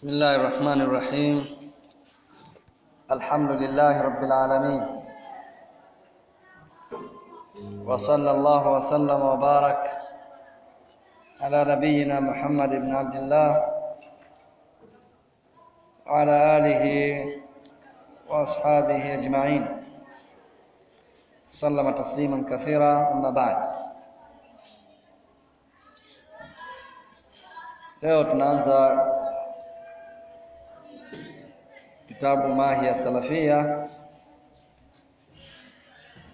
بسم الله الرحمن الرحيم. الحمد لله رب العالمين. وصلى الله وسلم وبارك على نبينا محمد بن عبد الله وعلى آله وأصحابه أجمعين. سلم تسليما كثيرا أما بعد. leo tunaanza كتاب ماهية السلفية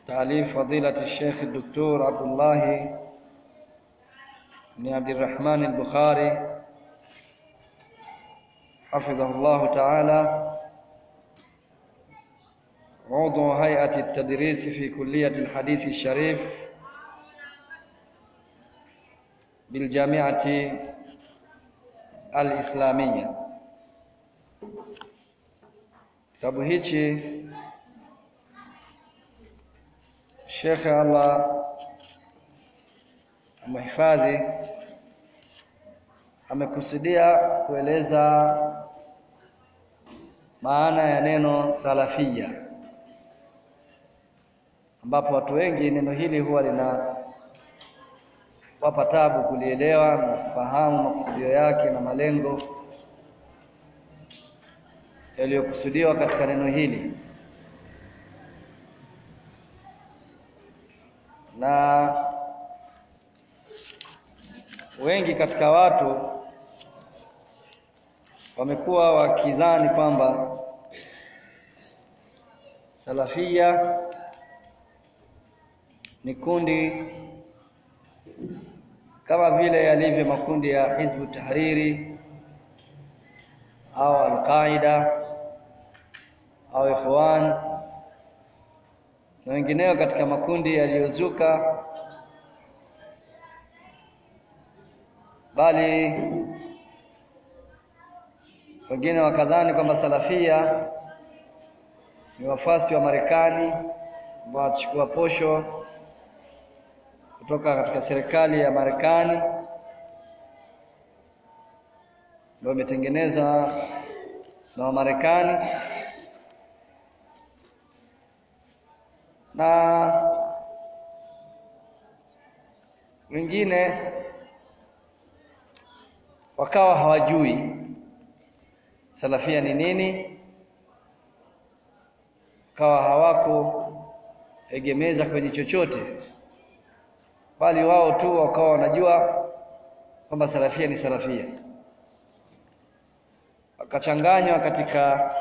تأليف فضيلة الشيخ الدكتور عبد الله بن عبد الرحمن البخاري حفظه الله تعالى. عضو هيئة التدريس في كلية الحديث الشريف بالجامعة الإسلامية. Kitabu hichi Sheikh Allah amehifadhi amekusudia kueleza maana ya neno salafia ambapo watu wengi neno hili huwa lina wapa tabu kulielewa na kufahamu makusudio yake na malengo yaliyokusudiwa katika neno hili. Na wengi katika watu wamekuwa wakidhani kwamba salafia ni kundi kama vile yalivyo makundi ya Hizbu Tahriri au Al-Qaida au Ikhwan na wengineo katika makundi yaliyozuka bali wengine wakadhani kwamba salafia ni wafuasi wa Marekani ambao wanachukua posho kutoka katika serikali ya Marekani ndio imetengenezwa na Wamarekani na wengine wakawa hawajui salafia ni nini wakawa hawako egemeza kwenye chochote bali wao tu wakawa wanajua kwamba salafia ni salafia. Wakachanganywa katika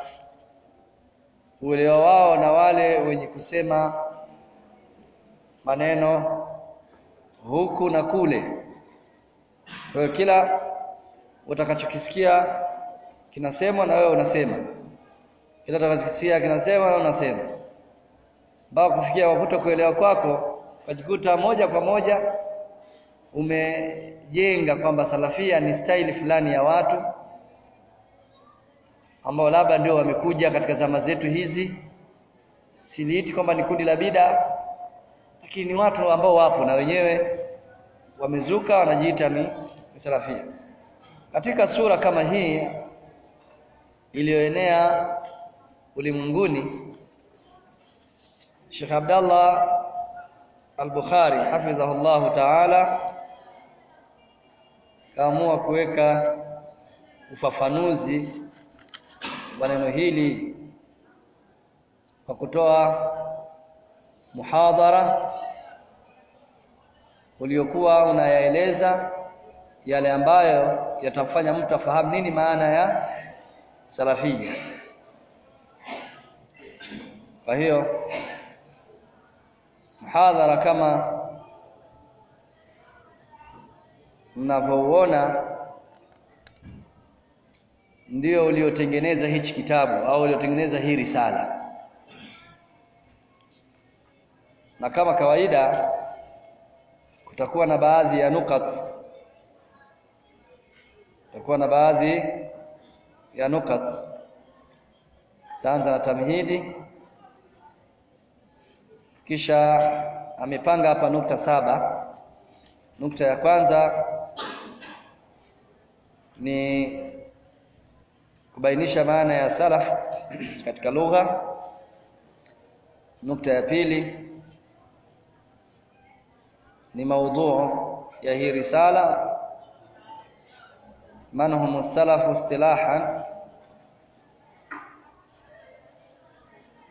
uelewa wao na wale wenye kusema maneno huku na kule. Kwa hiyo kila utakachokisikia kinasemwa na wewe unasema. Kila utakachokisikia kinasema na unasema. Mpaka kufikia wakuta kuelewa kwako ukajikuta moja kwa moja umejenga kwamba salafia ni staili fulani ya watu ambao labda ndio wamekuja katika zama zetu hizi. Siliiti kwamba ni kundi la bida ni watu ambao wapo na wenyewe wamezuka wanajiita ni salafia katika sura kama hii iliyoenea ulimwenguni Sheikh Abdallah Al-Bukhari hafidhahullah ta'ala kaamua kuweka ufafanuzi wa neno hili kwa kutoa muhadhara uliokuwa unayaeleza yale ambayo yatamfanya mtu afahamu nini maana ya salafia kwa hiyo mhadhara kama mnavyouona ndio uliotengeneza hichi kitabu au uliotengeneza hii risala. Na kama kawaida kutakuwa na baadhi ya nukat. Kutakuwa na baadhi ya nukat. Taanza na tamhidi. Kisha amepanga hapa nukta saba. Nukta ya kwanza ni kubainisha maana ya salaf katika lugha. Nukta ya pili ni maudhu ya hii risala. Man hum salafu istilahan.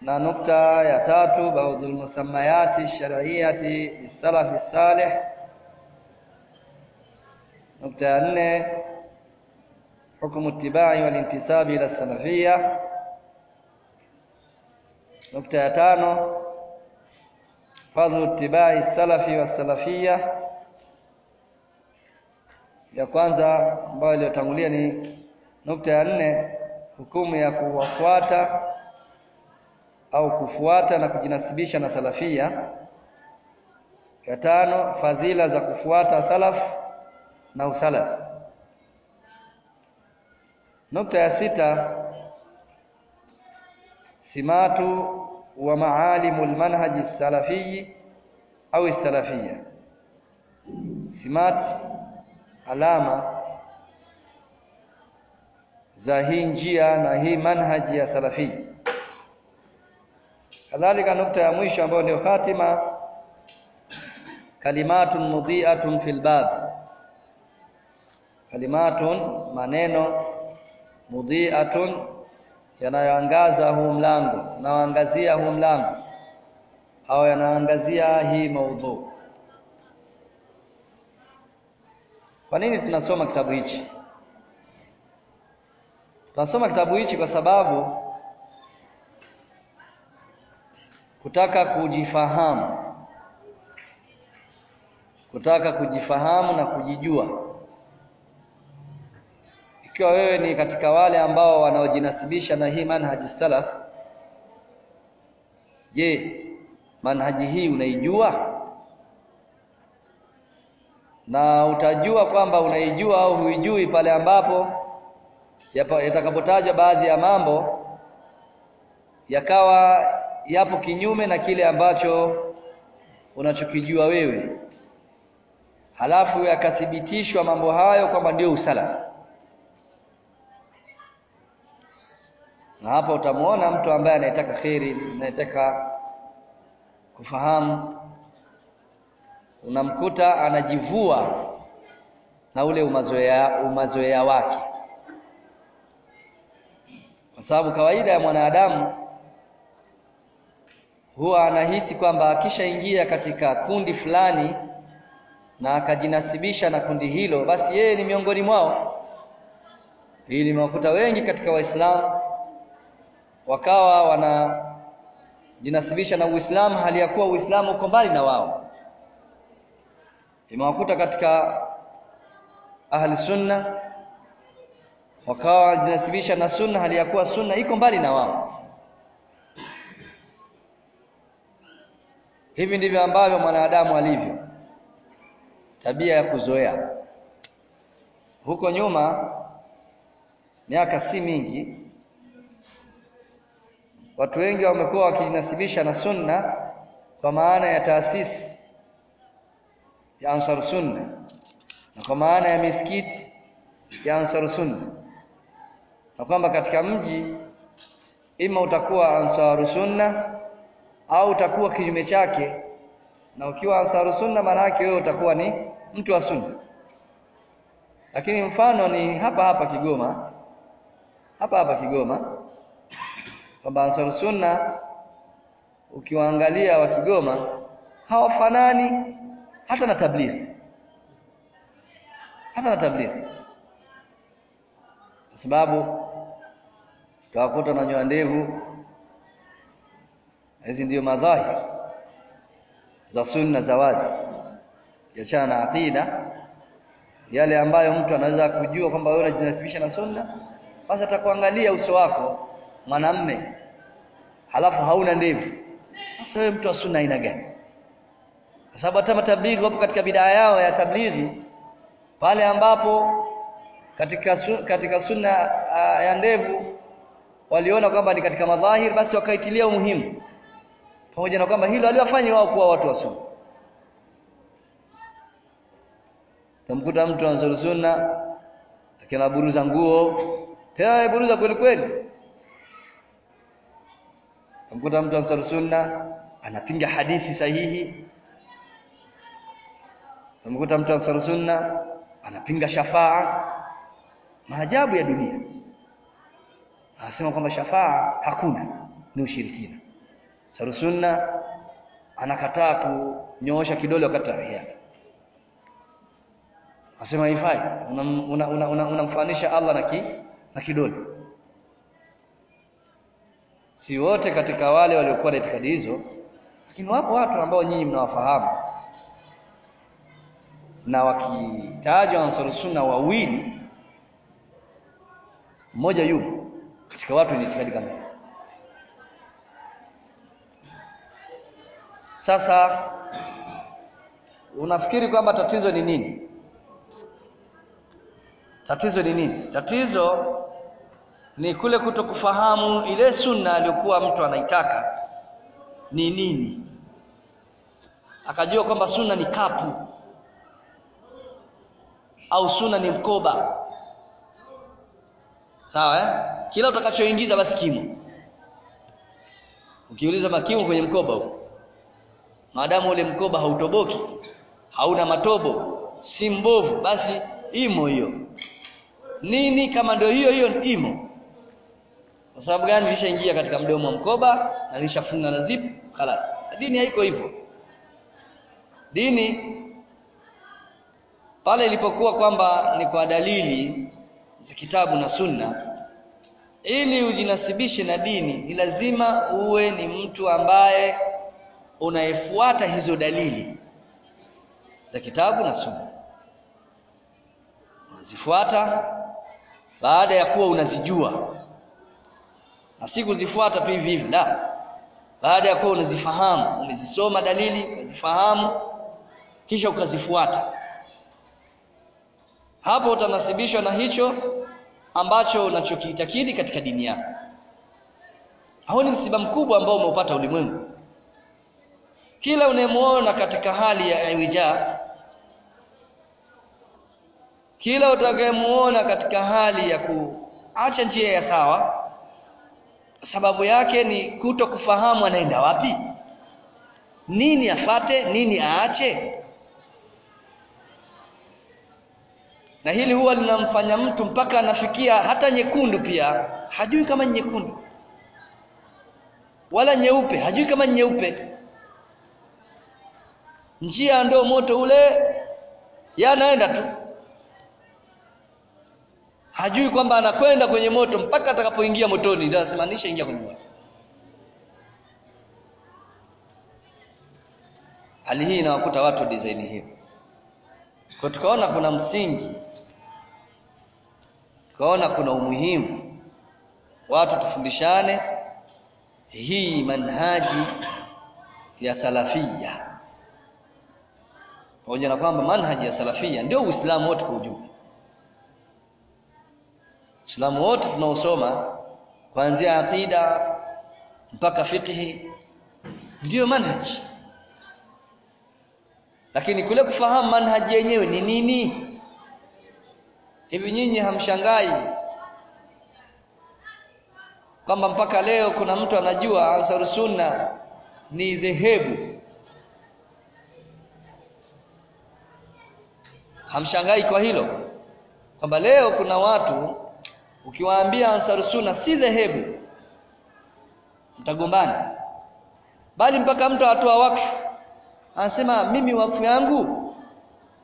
Na nukta ya tatu baudhul musammayati shar'iyyati lisalafi salih. Nukta ya nne hukumu ittibai wal intisabi ila salafiyya nukta ya tano fadhlu ittiba'i salafi wa salafia. Ya kwanza ambayo iliyotangulia ni nukta ya nne hukumu ya kuwafuata au kufuata na kujinasibisha na salafia. Ya tano fadhila za kufuata salaf na usalaf. Nukta ya sita simatu wa maalimu almanhaji salafi au salafia simat alama za hii njia na hii manhaji ya salafi kadhalika nukta ya mwisho ambayo ndio khatima kalimatun mudhi'atun fil bab. Kalimatun maneno mudhi'atun yanayoangaza huu mlango unaoangazia huu mlango. Au yanaangazia hii maudhu. Kwa nini tunasoma kitabu hichi? Tunasoma kitabu hichi kwa sababu kutaka kujifahamu kutaka kujifahamu na kujijua ikiwa wewe ni katika wale ambao wanaojinasibisha na hii manhaji salaf je manhaji hii unaijua? Na utajua kwamba unaijua au huijui pale ambapo yatakapotajwa baadhi ya mambo yakawa yapo kinyume na kile ambacho unachokijua wewe. Halafu yakathibitishwa mambo hayo kwamba ndio usalafu na hapa utamwona mtu ambaye anayetaka kheri anayetaka kufahamu. Unamkuta anajivua na ule umazoea umazoea wake. Kwa sababu kawaida ya mwanadamu huwa anahisi kwamba akishaingia katika kundi fulani na akajinasibisha na kundi hilo basi yeye ni miongoni mwao. Hili limewakuta wengi katika waislamu wakawa wanajinasibisha na Uislamu hali ya kuwa Uislamu uko mbali na wao. Imewakuta katika ahli sunna wakawa wanajinasibisha na sunna hali ya kuwa sunna iko mbali na wao. Hivi ndivyo ambavyo mwanadamu alivyo. Tabia ya kuzoea. Huko nyuma miaka si mingi watu wengi wamekuwa wakijinasibisha na sunna kwa maana ya taasisi ya Ansar Sunna na kwa maana ya misikiti ya Ansar Sunna. Na kwamba katika mji ima utakuwa Ansar Sunna au utakuwa kinyume chake na ukiwa Ansar Sunna maana yake wewe utakuwa ni mtu wa sunna. Lakini mfano ni hapa hapa Kigoma hapa hapa Kigoma kwamba Ansar Sunna ukiwaangalia wa Kigoma hawafanani hata na tablighi. Hata na tablighi. Kwa sababu tawakuta nanyoa ndevu. Hizi ndio madhahir za sunna za wazi. Kiachana na aqida yale ambayo mtu anaweza kujua kwamba wewe unajinasibisha na sunna basi atakuangalia uso wako mwanamme halafu hauna ndevu. Sasa wewe mtu wa sunna aina gani? Kwa sababu hata matablighi wapo katika bidaa yao ya tablighi pale ambapo katika su, katika sunna uh, ya ndevu waliona kwamba ni katika madhahir basi wakaitilia umuhimu. Pamoja na kwamba hilo aliwafanya wao kuwa watu wa sunna. Tamkuta mtu anasuru sunna akina buruza nguo. Tena buruza kweli kweli Mkuta mtu ansar sunna anapinga hadithi sahihi. Mkuta mtu ansar sunna anapinga shafaa. Maajabu ya dunia. Anasema kwamba shafaa hakuna, ni ushirikina. Ansar sunna anakataa kunyoosha kidole wakati tahiyat. Anasema haifai. Unamfananisha una, una, una, una Allah na ki, na kidole si wote katika wale waliokuwa na itikadi hizo lakini wapo watu ambao nyinyi mnawafahamu. Na wakitajwa ansar sunna wawili mmoja yupo katika watu wenye itikadi kama hiyo. Sasa unafikiri kwamba tatizo ni nini? Tatizo ni nini? Tatizo ni kule kutokufahamu ile sunna aliyokuwa mtu anaitaka ni nini. Akajua kwamba sunna ni kapu au sunna ni mkoba. Sawa eh? kila utakachoingiza basi kimo ukiuliza makimo kwenye mkoba huo maadamu ule mkoba hautoboki hauna matobo si mbovu basi imo hiyo. Nini kama ndio hiyo hiyo imo kwa sababu gani? Ilishaingia katika mdomo wa mkoba na ilishafunga na zip khalas. Sasa dini haiko hivyo. Dini pale ilipokuwa kwamba ni kwa dalili za kitabu na sunna ili ujinasibishe na dini ni lazima uwe ni mtu ambaye unayefuata hizo dalili za kitabu na sunna. Unazifuata baada ya kuwa unazijua na siku zifuata tu hivi hivi la. Baada ya kuwa unazifahamu umezisoma dalili ukazifahamu kisha ukazifuata. Hapo utanasibishwa na hicho ambacho unachokiitakidi katika dini yako. Hao ni msiba mkubwa ambao umeupata ulimwengu. Kila unayemuona katika hali ya iwija kila utakayemuona katika hali ya kuacha njia ya sawa sababu yake ni kuto kufahamu anaenda wapi? Nini afate nini aache? Na hili huwa linamfanya mtu mpaka anafikia hata nyekundu pia. Hajui kama nyekundu. Wala nyeupe hajui kama nyeupe. Njia ndo moto ule yanaenda tu hajui kwamba anakwenda kwenye moto mpaka atakapoingia motoni. Ndio anasema ingia kwenye moto. Hali hii inawakuta watu design hiyo. Kwa tukaona kuna msingi tukaona kuna umuhimu. Watu tufundishane hii manhaji ya salafia. Pamoja na kwamba manhaji ya salafia ndio uislamu wote kwa ujumla Uislamu wote tunaosoma kuanzia aqida mpaka fiqhi ndiyo manhaji lakini kule kufahamu manhaji yenyewe ni nini? Hivi nyinyi hamshangai kwamba mpaka leo kuna mtu anajua Ansar Sunna ni dhehebu? Hamshangai kwa hilo? Kwamba leo kuna watu ukiwaambia Ansar Sunna si dhehebu mtagombana. Bali mpaka mtu atoa wakfu anasema mimi wakfu yangu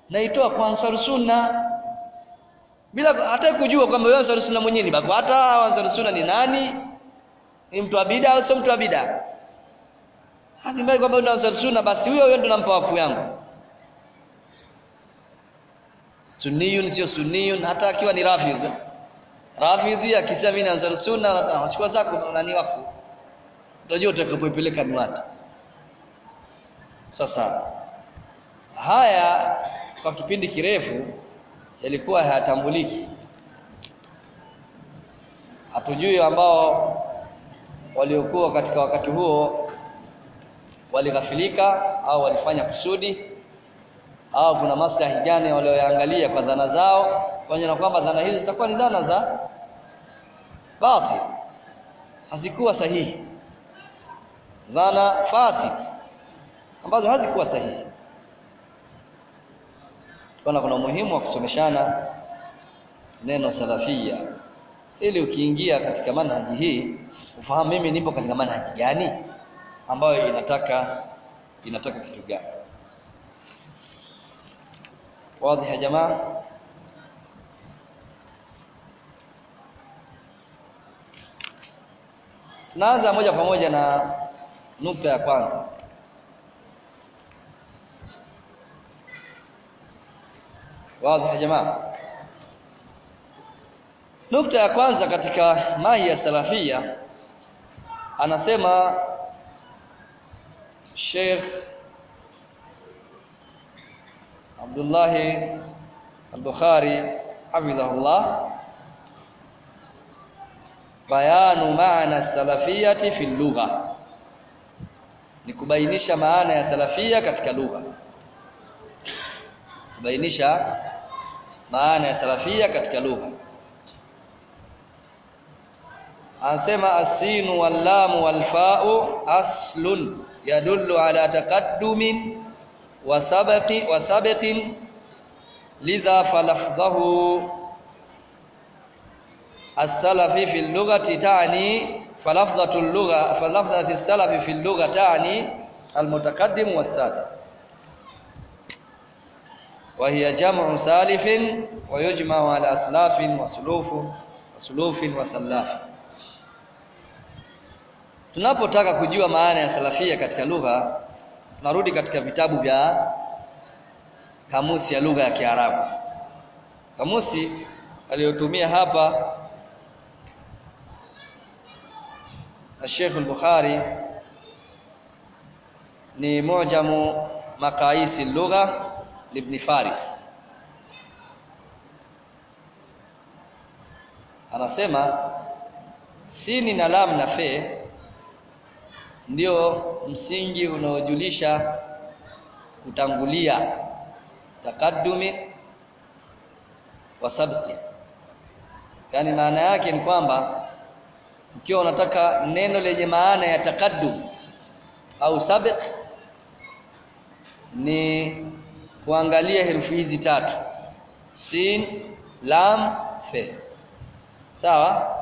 naitoa kwa Ansar Sunna. Bila hata kujua kwamba wewe Ansar Sunna mwenyewe bako. Hata Ansar Sunna ni nani? Ni mtu wa bid'a au sio mtu wa bid'a? Kwamba ndio Ansar Sunna basi huyo huyo ndo nampa wakfu yangu. Sunniyun sio sunniyun hata akiwa ni rafidh rafidhi akisema mimi Ansar Sunna anachukua zako nani wakfu utajua utakapoipeleka ni wapi sasa haya kwa kipindi kirefu yalikuwa hayatambuliki. Hatujui ambao waliokuwa katika wakati huo walighafilika au walifanya kusudi au kuna maslahi gani walioyaangalia kwa dhana zao pamoja na kwamba dhana hizo zitakuwa ni dhana za batil hazikuwa sahihi. Dhana fasid ambazo hazikuwa sahihi. Tukaona kuna umuhimu wa kusomeshana neno salafia. Ili ukiingia katika manhaji hii ufahamu mimi nipo katika manhaji gani ambayo inataka inataka kitu gani. Wazi ya jamaa tunaanza moja kwa moja na nukta ya kwanza. Wazi ya jamaa. Nukta ya kwanza katika mahi ya salafia anasema Sheikh Abdullah al-Bukhari hafidhahullah bayanu maana salafiyati fi lugha. Ni kubainisha maana ya salafia katika lugha. Kubainisha maana ya salafia katika lugha. Anasema asinu wallamu walfa'u aslun yadullu ala taqaddumin wa sabaqi wa sabaqin lidha falafdhahu as-salafi fi al-lughati ta'ni falafdhatu al-lugha falafdhatu as-salafi fi al-lugha ta'ni al-mutaqaddim was-sadiq wa hiya jam'u salifin wa yujma'u ala aslafin wa sulufu wa sulufin wa salafin tunapotaka kujua maana ya salafia katika lugha tunarudi katika vitabu vya kamusi ya lugha ya Kiarabu. Kamusi aliyotumia hapa Sheikh al-Bukhari ni mujamu maqaisi lugha ibn Faris. Anasema sini na lam na fe ndio msingi unaojulisha kutangulia takaddumi wa sabqi. Yani maana yake ni kwamba ukiwa unataka neno lenye maana ya takaddum au sabiq ni kuangalia herufi hizi tatu. Sin lam fe. Sawa?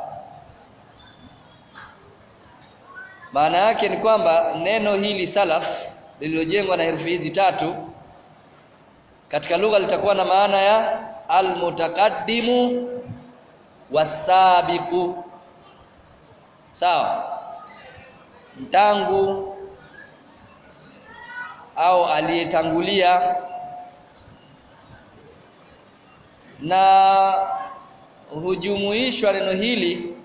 Maana yake ni kwamba neno hili salaf lililojengwa na herufi hizi tatu katika lugha litakuwa na maana ya almutakaddimu wasabiqu sawa. Mtangu au aliyetangulia na hujumuishwa neno hili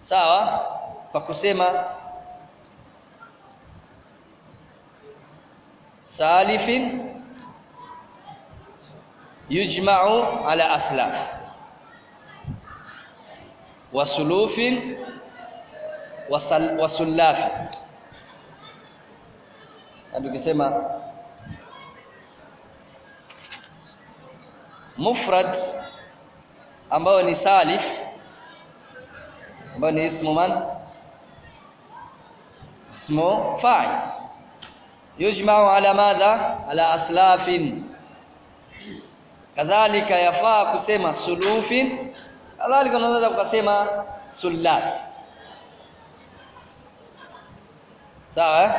sawa kwa kusema salifin yujma'u ala aslaf sulufin wa sullafi tukisema mufrad ambayo ni salif ambayo ni ismu man ismu fa'il yujma'u ala madha ala aslafin kadhalika yafaa kusema sulufin kadhalika unaweza kusema sullaf sawa eh?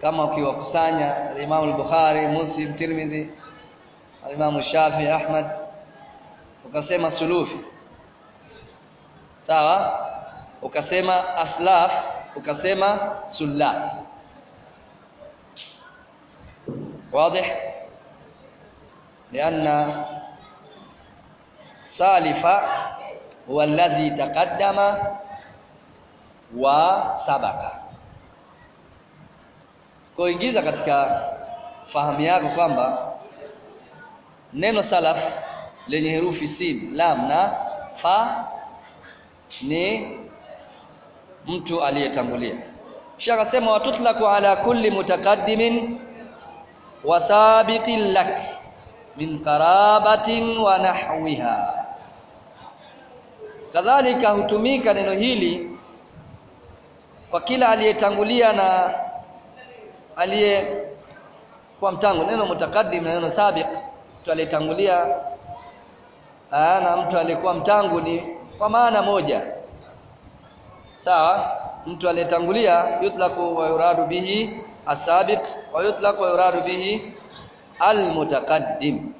kama ukiwakusanya Imam al-Bukhari, Muslim, Tirmidhi, Imam Shafi, Ahmad ukasema sulufi sawa ukasema aslaf ukasema sullaf واضح لأن salifa huwa alladhi taqaddama wa sabaka. Kuingiza katika fahamu yako kwamba neno salaf lenye herufi sin, lam na fa ni mtu aliyetangulia. Kisha akasema watutlaku ala kulli mutaqaddimin wa sabiqin lak min qarabatin wa nahwiha kadhalika hutumika neno hili kwa kila aliyetangulia na aliye kwa mtangu. Neno mutakaddim na neno sabiq. Mtu aliyetangulia na mtu aliyekuwa mtangu ni kwa maana moja. Sawa? Mtu aliyetangulia yutlaku wa yuradu bihi asabiq wa yutlaqu wa yuradu bihi almutaqaddim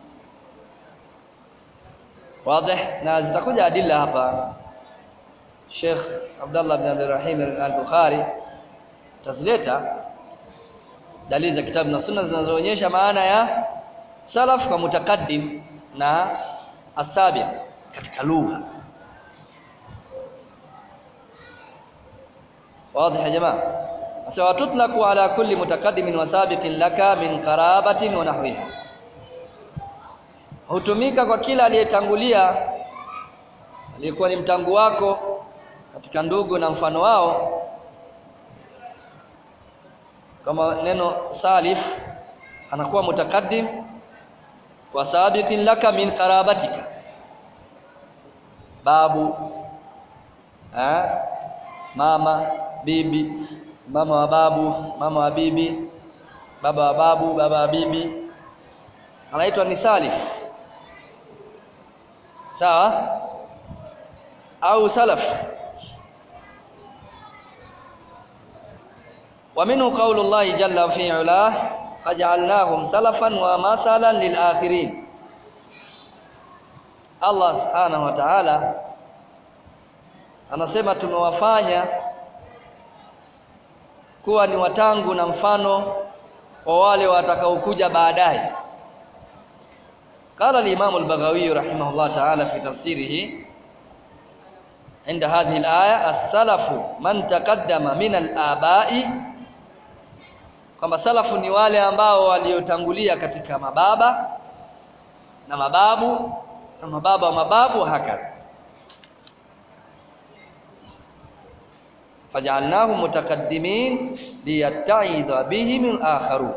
Wazi? Na zitakuja adila hapa. Sheikh Abdullah bin Abdul Rahim al-Bukhari tazileta dalili za kitabu na sunna zinazoonyesha maana ya salaf kwa mutakaddim na asabiq katika lugha. Wazi ya jamaa? Sasa tutlaqu ala kulli mutakaddimin wa sabiqin laka min qarabatin wa nahwiha hutumika kwa kila aliyetangulia aliyekuwa ni mtangu wako katika ndugu na mfano wao. Kama neno salif anakuwa mutakaddim kwa sabiqin laka min qarabatika. Babu ha? mama bibi mama wa babu mama wa bibi baba wa babu baba wa bibi. Anaitwa ni salif sawa au salaf ومنه قول الله جل في علاه فجعلناهم سلفا ومثلا للآخرين Allah subhanahu wa ta'ala anasema tumewafanya kuwa ni watangu na mfano wa wale watakaokuja baadaye قال الإمام البغوي رحمه الله تعالى في تفسيره عند هذه الآية السلف من تقدم من الآباء kwamba salafu ni wale ambao waliotangulia katika mababa na mababu na mababa wa mababu hakadha faj'alnahum mutakaddimin liyatta'idha bihim al-akharun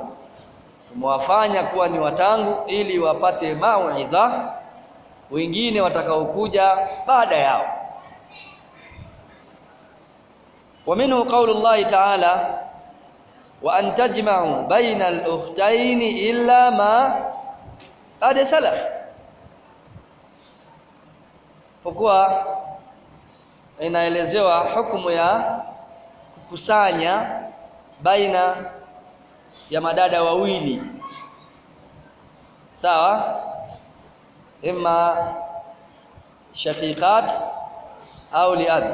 tumewafanya kuwa ni watangu ili wapate mauidha wengine watakaokuja baada yao ومنه قول الله تعالى وأن تجمعوا بين الأختين إلا ما قد سلف kwa inaelezewa hukumu ya kukusanya baina ya madada wawili. Sawa? Imma shaqiqat au liabi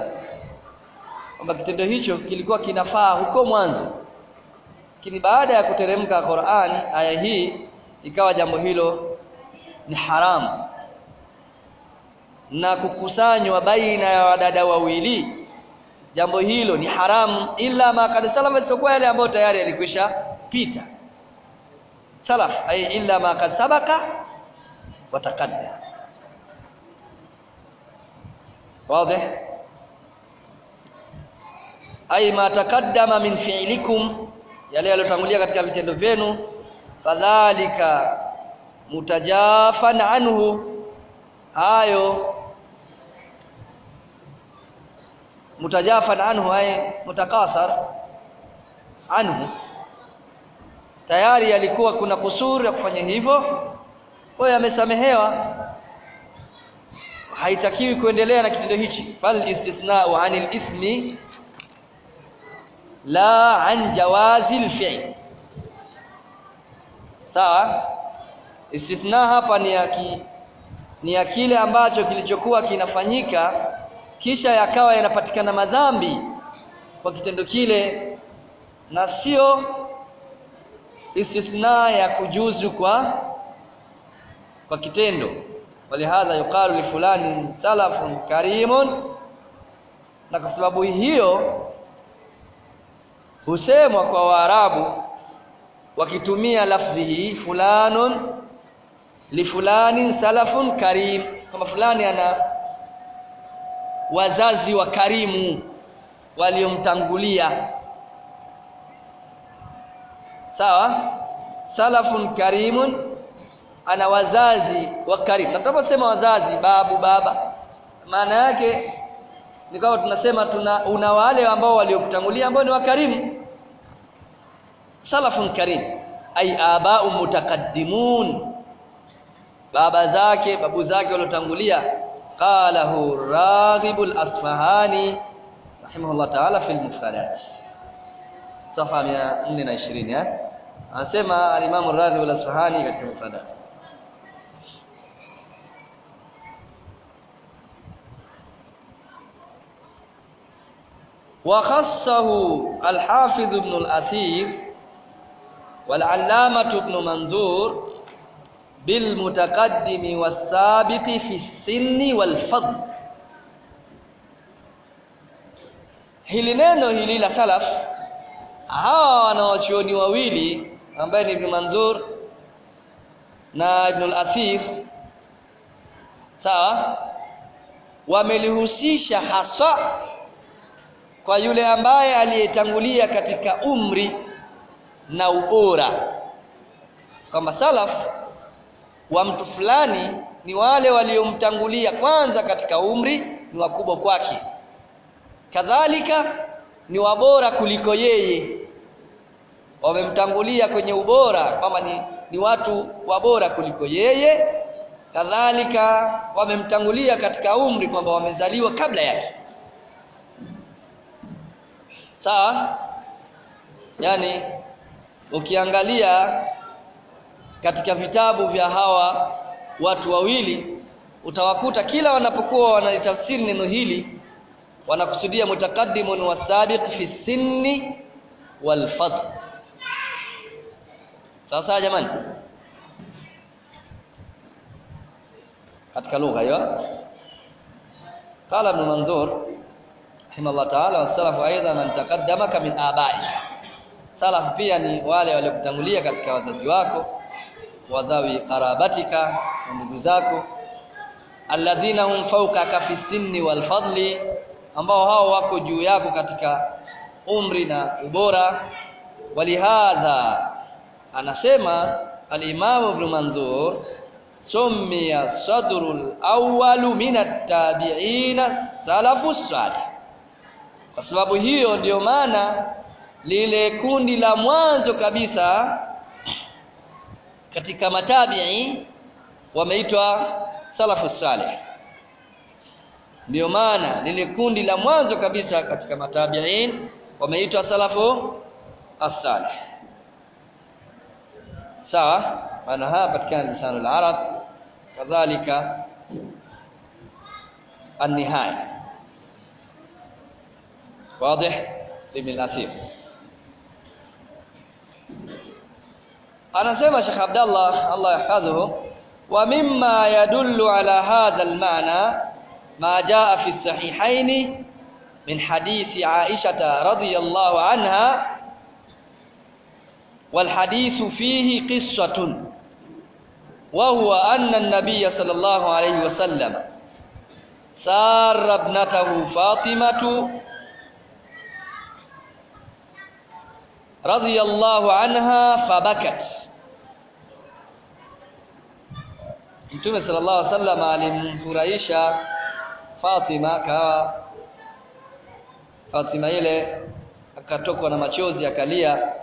kwamba kitendo hicho kilikuwa kinafaa huko mwanzo. Lakini baada ya kuteremka Qur'an aya hii ikawa jambo hilo ni haramu. Na kukusanywa baina ya wadada wawili jambo hilo ni haramu ila makad salama isokuwa yale ambayo tayari yalikwisha pita. Salaf ay illa ma kad sabaka wa taqadda. Wazi ay ma taqaddama min fi'likum yale yalotangulia katika vitendo vyenu fadhalika mutajafan anhu. Hayo mutajafan anhu ay mutakasar anhu tayari alikuwa kuna kusuru ya kufanya hivyo. Kwa hiyo amesamehewa. Haitakiwi kuendelea na kitendo hichi. Fal istithna'u 'anil ithmi la an jawazil al-fi'l sawa? Istithna hapa ni ya ki, ni ya kile ambacho kilichokuwa kinafanyika kisha yakawa yanapatikana madhambi kwa kitendo kile na sio istithna ya kujuzu kwa kwa kitendo. Walihadha yuqalu li fulani salafun karimun. Na kwa sababu hiyo husemwa kwa waarabu wakitumia lafdhi hii fulanun li fulani salafun karim. Kama fulani ana wazazi wa karimu waliomtangulia sawa? Salafun karimun ana wazazi wa karim na tunaposema wazazi babu baba maana yake ni kama tunasema tuna una wale ambao waliokutangulia ambao ni wakarimu salafun karim ay aba'u mutakaddimun. Baba zake babu zake waliotangulia. Qalahu raghibul asfahani rahimahullah ta'ala fil mufradat صفحة 420 يا؟ أسمى الإمام الراضي والأصفهاني قد كمفردات وخصه الحافظ ابن الأثير والعلامة ابن منظور بالمتقدم والسابق في السن والفضل. هل نينو هلي لسلف hawa wanawachuoni wawili ambaye ni Ibn Manzur na Ibn al-Athir sawa wamelihusisha haswa kwa yule ambaye aliyetangulia katika umri na ubora. Kwamba salaf wa mtu fulani ni wale waliomtangulia kwanza katika umri ni wakubwa kwake. Kadhalika ni wabora kuliko yeye wamemtangulia kwenye ubora kwamba ni, ni watu wabora kuliko yeye. Kadhalika wamemtangulia katika umri kwamba wamezaliwa kabla yake. Sawa? Yani ukiangalia katika vitabu vya hawa watu wawili utawakuta kila wanapokuwa wanalitafsiri neno hili wanakusudia mutakaddimun wasabiq fi sinni wal fadl sasa jamani katika lugha hiyo قال ابن منظور رحمه الله تعالى والسلف ايضا من تقدمك من ابائك salaf pia ni wale waliokutangulia katika wazazi wako wadhawi qarabatika na ndugu zako alladhina hum fawqaka fi sinni wal fadli ambao hao wako juu yako katika umri na ubora walihadha anasema al-Imam Ibn Manzur summiya sadrul awwalu min at-tabi'ina salafus salih. Kwa sababu hiyo ndio maana lile kundi la mwanzo kabisa katika matabi'i wameitwa salafus salih. Ndio maana lile kundi la mwanzo kabisa katika matabi'in wameitwa salafu as-salih sawa maana hapa katika lisanul arab kadhalika an-nihaya واضح لابن الاثير anasema Sheikh Abdullah Allah yahfadhuhu wa mimma yadullu ala hadha al-ma'na ma jaa fi as-sahihayn min hadithi Aisha radhiyallahu anha wal فيه قصة وهو أن النبي صلى الله عليه وسلم سار ابنته فاطمة رضي الله عنها فبكت Mtume sallallahu alaihi wasallam alimfurahisha Fatima kawa Fatima ile akatokwa na machozi akalia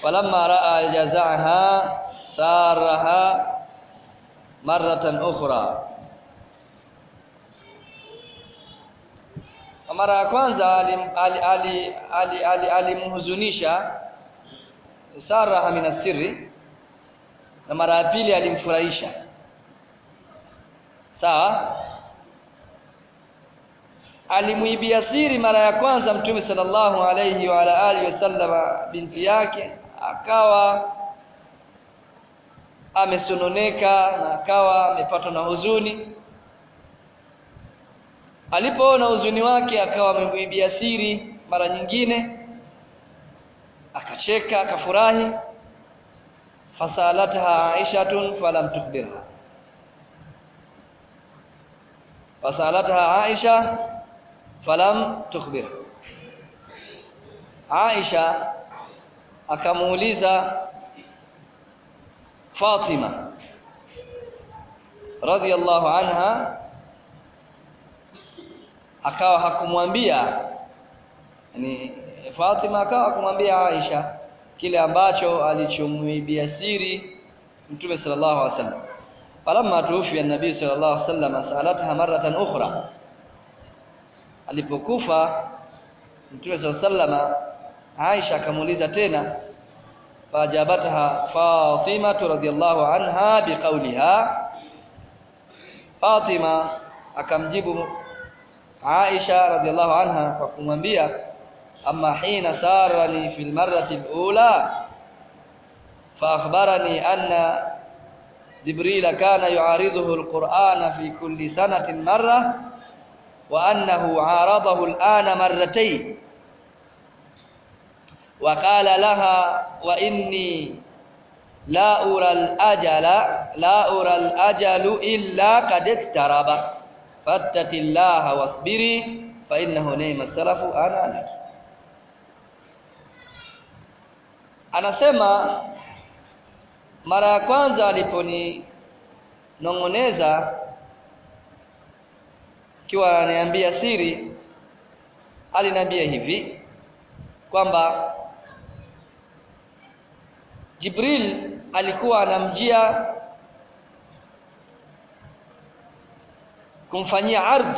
falamma raa jazaaha saraha marratan ukhra. Mara ya kwanza alimhuzunisha saraha min sirri na mara ya pili alimfurahisha. Sawa? Alimuibia siri mara ya kwanza mtume sallallahu alayhi wa ala alihi wasallam binti yake akawa amesononeka na akawa amepatwa na huzuni. Alipoona huzuni wake akawa amemwibia siri mara nyingine akacheka akafurahi. Fasalatha aishatun falam tukhbirha. Fasalatha aisha falam tukhbirha. Aisha akamuuliza Fatima radhiallahu anha akawa hakumwambia. Yani Fatima akawa hakumwambia Aisha kile ambacho alichomwibia siri Mtume sallallahu alaihi wasallam. Falamma tufi an-nabii sallallahu alaihi wasallam sa'alatha maratan ukhra. Alipokufa Mtume sallallahu alaihi wasallam Aisha akamuuliza tena fajabatha Fatima radhiyallahu anha biqauliha Fatima akamjibu Aisha radhiallahu anha kwa kumwambia amma hina sarani fil marrati al-ula fa akhbarani anna Jibril kana yu'ariduhu al-Qur'ana fi kulli sanatin marra wa annahu 'aradahu al-ana marratayn wa لها laha لا inni la لا al-ajala la قد اقترب فاتق الله واصبري iktaraba نعم السلف ana laki anasema mara ya kwanza aliponinong'oneza kiwa ananiambia siri aliniambia hivi kwamba Jibril alikuwa anamjia kumfanyia ardh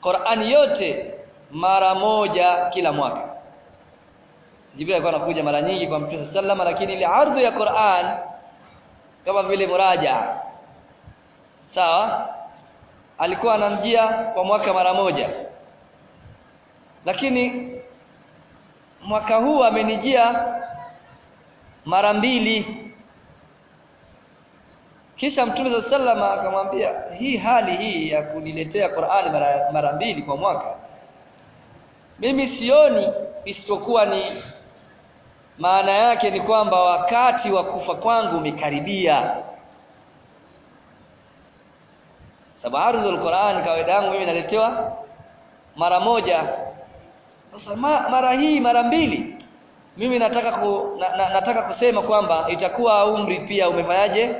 Qur'ani yote mara moja kila mwaka. Jibril alikuwa anakuja mara nyingi kwa Mtume sallama lakini ile ardhi ya Qur'an kama vile muraja. Sawa? Alikuwa anamjia kwa mwaka mara moja. Lakini mwaka huu amenijia mara mbili. Kisha Mtume sallama akamwambia hii hali hii ya kuniletea Qur'ani mara, mara mbili kwa mwaka mimi sioni isipokuwa ni maana yake ni kwamba wakati wa kufa kwangu umekaribia. Sababu ardhul Qur'an kawaida yangu mimi naletewa mara moja. Sasa mara hii mara mbili mimi nataka ku, na, na, nataka kusema kwamba itakuwa umri pia umefanyaje?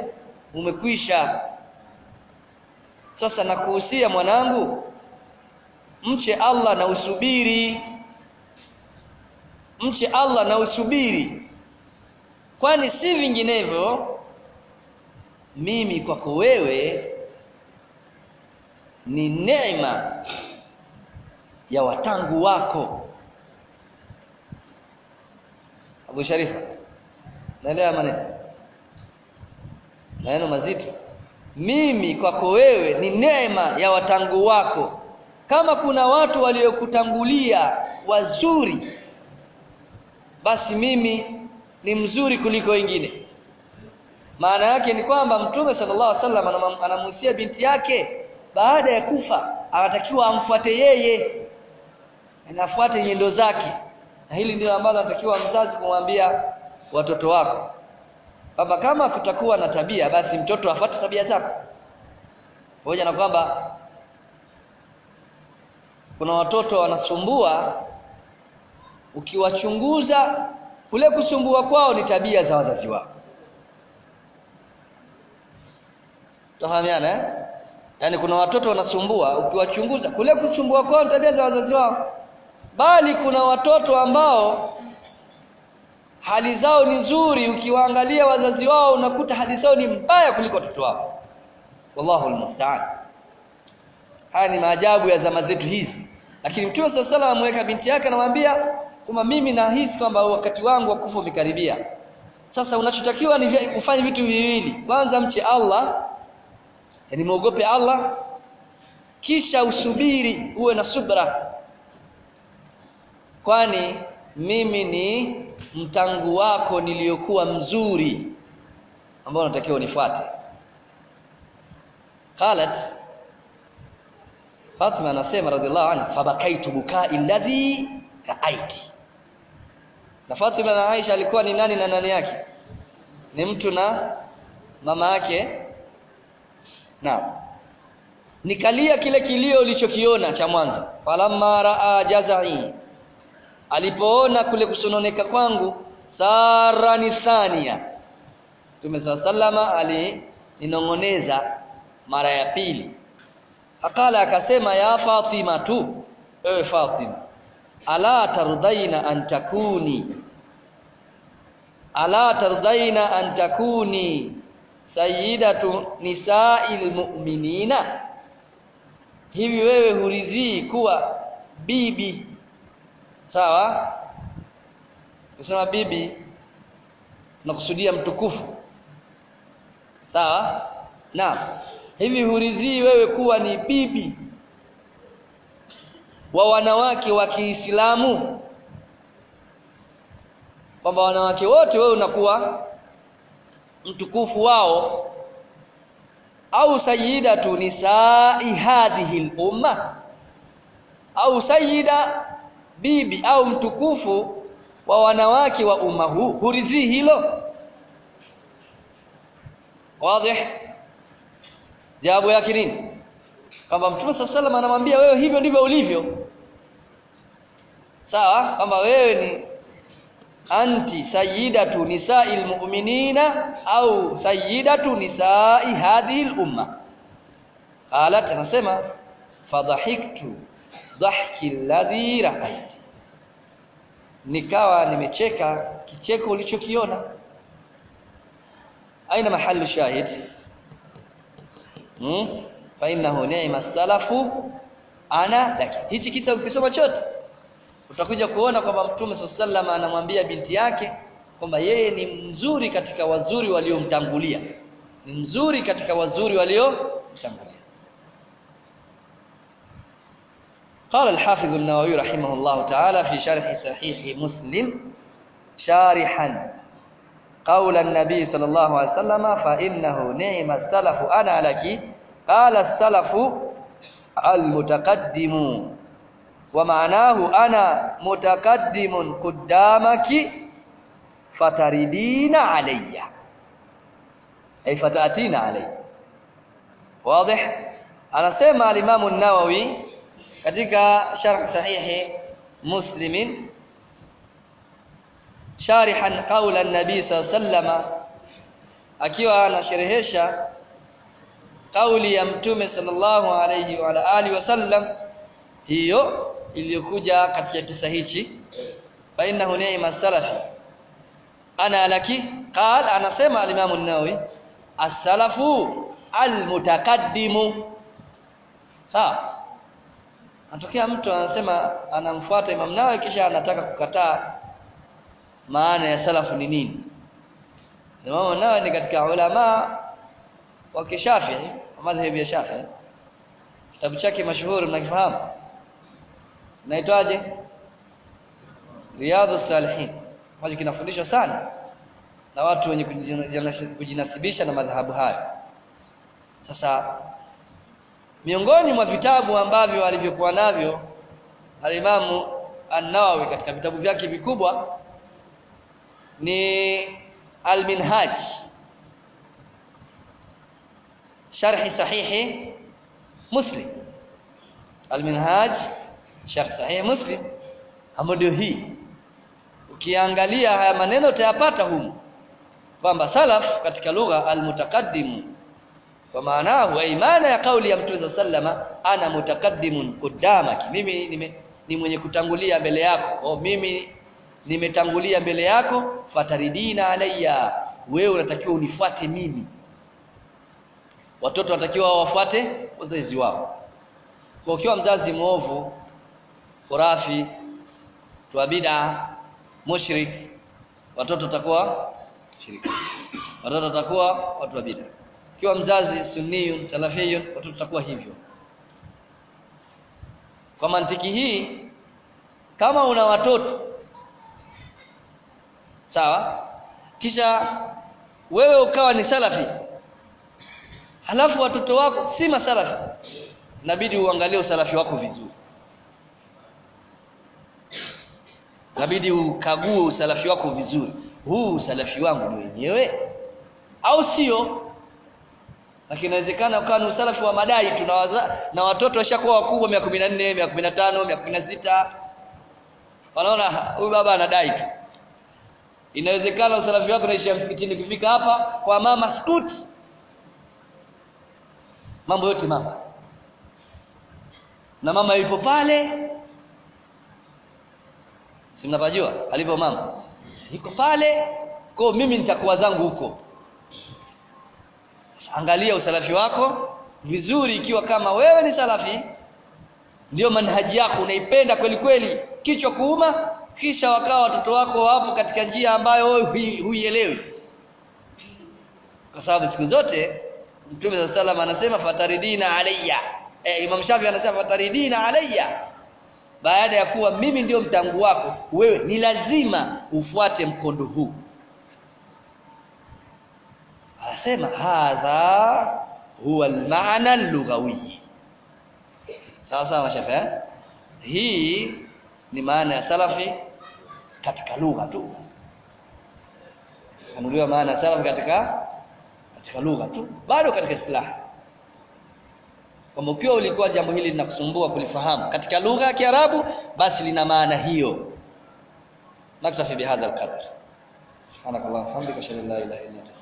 Umekwisha. Sasa nakuhusia mwanangu mche Allah na usubiri. Mche Allah na usubiri. Kwani si vinginevyo mimi kwako wewe ni neema ya watangu wako Abu Sharifa. Naelewa maneno? Maneno mazito. Mimi kwako wewe ni neema ya watangu wako. Kama kuna watu waliokutangulia wazuri basi mimi ni mzuri kuliko wengine. Maana yake ni kwamba mtume sallallahu alaihi wasallam anamuhusia binti yake baada ya kufa anatakiwa amfuate yeye anafuate nyendo zake na hili ndilo ambalo anatakiwa mzazi kumwambia watoto wako. Kwamba kama kutakuwa na tabia basi mtoto afuate tabia zako. Pamoja na kwamba kuna watoto wanasumbua ukiwachunguza kule kusumbua kwao ni tabia za wazazi wao tafahamiana eh? Yaani kuna watoto wanasumbua ukiwachunguza kule kusumbua kwao ni tabia za wazazi wao bali kuna watoto ambao hali zao ni nzuri ukiwaangalia wazazi wao unakuta hali zao ni mbaya kuliko watoto wao. Wallahu almusta'an. Haya ni maajabu ya zama zetu hizi. Lakini mtume sallallahu salam amweka binti yake anamwambia kwamba mimi nahisi kwamba wakati wangu wa kufa umekaribia. Sasa unachotakiwa ni kufanya vitu viwili. Kwanza mche Allah yani muogope Allah. Kisha usubiri uwe na subra kwani mimi ni mtangu wako niliyokuwa mzuri. Ambao unatakiwa unifuate. Qalat Fatima anasema radhiallahu anha fabakaitu bukai alladhi raaiti. Na Fatima na Aisha alikuwa ni nani na nani yake? Ni mtu na mama yake? Naam. Nikalia kile kilio ulichokiona cha mwanzo. Falamma raa jazai alipoona kule kusononeka kwangu sarani thania. Mtume sallama alininong'oneza mara ya pili. Akala akasema ya Fatima tu ewe Fatima ala tardaina an takuni? Ala tardaina an takuni? Sayyidatu nisa'il mu'minina? Hivi wewe huridhii kuwa bibi sawa? Nasema bibi nakusudia mtukufu. Sawa? Na hivi huridhii wewe kuwa ni bibi wa wanawake wa Kiislamu? Kwamba wanawake wote wewe unakuwa mtukufu wao. Au sayyidatu nisai hadhihi al-umma au sayyida bibi au mtukufu wa wanawake wa umma huu huridhii hilo? Wazi jawabu yake nini? Kwamba mtume sallallahu anamwambia wewe hivyo ndivyo ulivyo. Sawa? Kwamba wewe ni anti sayyidatu nisa'il mu'minina au sayyidatu nisa'i hadhihi al-umma qalat anasema fadhahiktu dhahki alladhi ra'aiti nikawa nimecheka kicheko ulichokiona. Aina mahali shahid? Hmm? fa innahu ni'ma salafu ana laki hichi kisa ukisoma chote utakuja kuona kwamba mtume sallallahu anamwambia binti yake kwamba yeye ni mzuri katika wazuri waliomtangulia. Ni mzuri katika wazuri waliomtangulia قال الحافظ النووي رحمه الله تعالى في شرح صحيح مسلم شارحا قول النبي صلى الله عليه وسلم فإنه نعم السلف أنا لك. قال السلف المتقدم ومعناه أنا متقدم قدامك فتردين علي. أي فتأتين علي. واضح؟ أنا سمع الإمام النووي katika sharh sahihi muslimin sharihan qaula an-nabi sallama akiwa anasherehesha kauli ya mtume sallallahu alayhi wa alihi wasallam hiyo iliyokuja katika kisa hichi fa innahu ni'ma salafi ana laki qala anasema al-imam an-nawawi as-salafu al-mutaqaddimu. Sawa Anatokea mtu anasema anamfuata Imam Nawawi kisha anataka kukataa maana ya salafu ni nini. Imam Nawawi ni katika ulama wa Kishafii, madhhabi ya Shafii. Kitabu chake mashuhuri mnakifahamu? Naitwaje? Riyadhus Salihin. Maji kinafundishwa sana na watu wenye kujinasibisha na madhahabu hayo. Sasa miongoni mwa vitabu ambavyo alivyokuwa navyo alimamu An-Nawawi katika vitabu vyake vikubwa ni Al-Minhaj. Sharhi sahihi Muslim. Al-Minhaj sharh sahihi Muslim. Ambayo hii. Ukiangalia haya maneno utayapata humu. Kwamba salaf katika lugha al-mutaqaddim kwa maana wa imana ya kauli ya Mtume sallama ana mutakaddimun qudamaki mimi nime, ni mwenye kutangulia mbele yako. O mimi nimetangulia mbele yako fataridina alayya. Wewe unatakiwa unifuate mimi. Watoto watakiwa wafuate wazazi wao. Kwa ukiwa mzazi mwovu khurafi tuabida mushrik watoto watakuwa shirika. Watoto watakuwa watu wa bid'a ikiwa mzazi sunniyun salafiyun watoto tutakuwa hivyo. Kwa mantiki hii kama una watoto sawa kisha wewe ukawa ni salafi halafu watoto wako si masalafi inabidi uangalie usalafi wako vizuri. Inabidi ukague usalafi wako vizuri. Huu usalafi wangu ni wenyewe au sio lakini inawezekana ukawa ni usalafi wa madai tu na watoto washakuwa wakubwa miaka 14 miaka 15 miaka 16 wanaona huyu baba anadai tu. Inawezekana usalafi wako naishia msikitini. Kufika hapa kwa mama skut mambo yote mama. Na mama yupo pale. Si mnapajua? Alipo mama. Yuko pale. Kwa mimi nitakuwa zangu huko angalia usalafi wako vizuri ikiwa kama wewe ni salafi. Ndio manhaji yako unaipenda kweli kweli. Kichwa kuuma kisha wakawa watoto wako wapo katika njia ambayo wewe huielewi. Kwa sababu siku zote Mtume za salama anasema fataridina alayya. E, Imam Shafi anasema fataridina alayya. Baada ya kuwa mimi ndio mtangu wako wewe ni lazima ufuate mkondo huu anasema hadha huwa almaana allughawi sawa sawa mashaikh eh? hii ni maana ya salafi katika lugha tu. Anuliwa maana ya salafi katika katika lugha tu bado katika istilahi. Kama ukiwa ulikuwa jambo hili linakusumbua kulifahamu katika lugha ya Kiarabu basi lina maana hiyo. Naktafi bihadha alqadar. Subhanakallahumma hamdika ashhadu an la ilaha illa anta